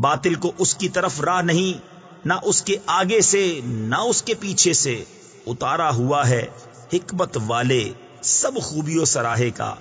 باطل کو اس کی طرف راہ نہیں، نہ اس کے آگے سے، نہ اس کے پیچھے سے اتارا ہوا ہے حکمت والے سب خوبیوں سراہے کا۔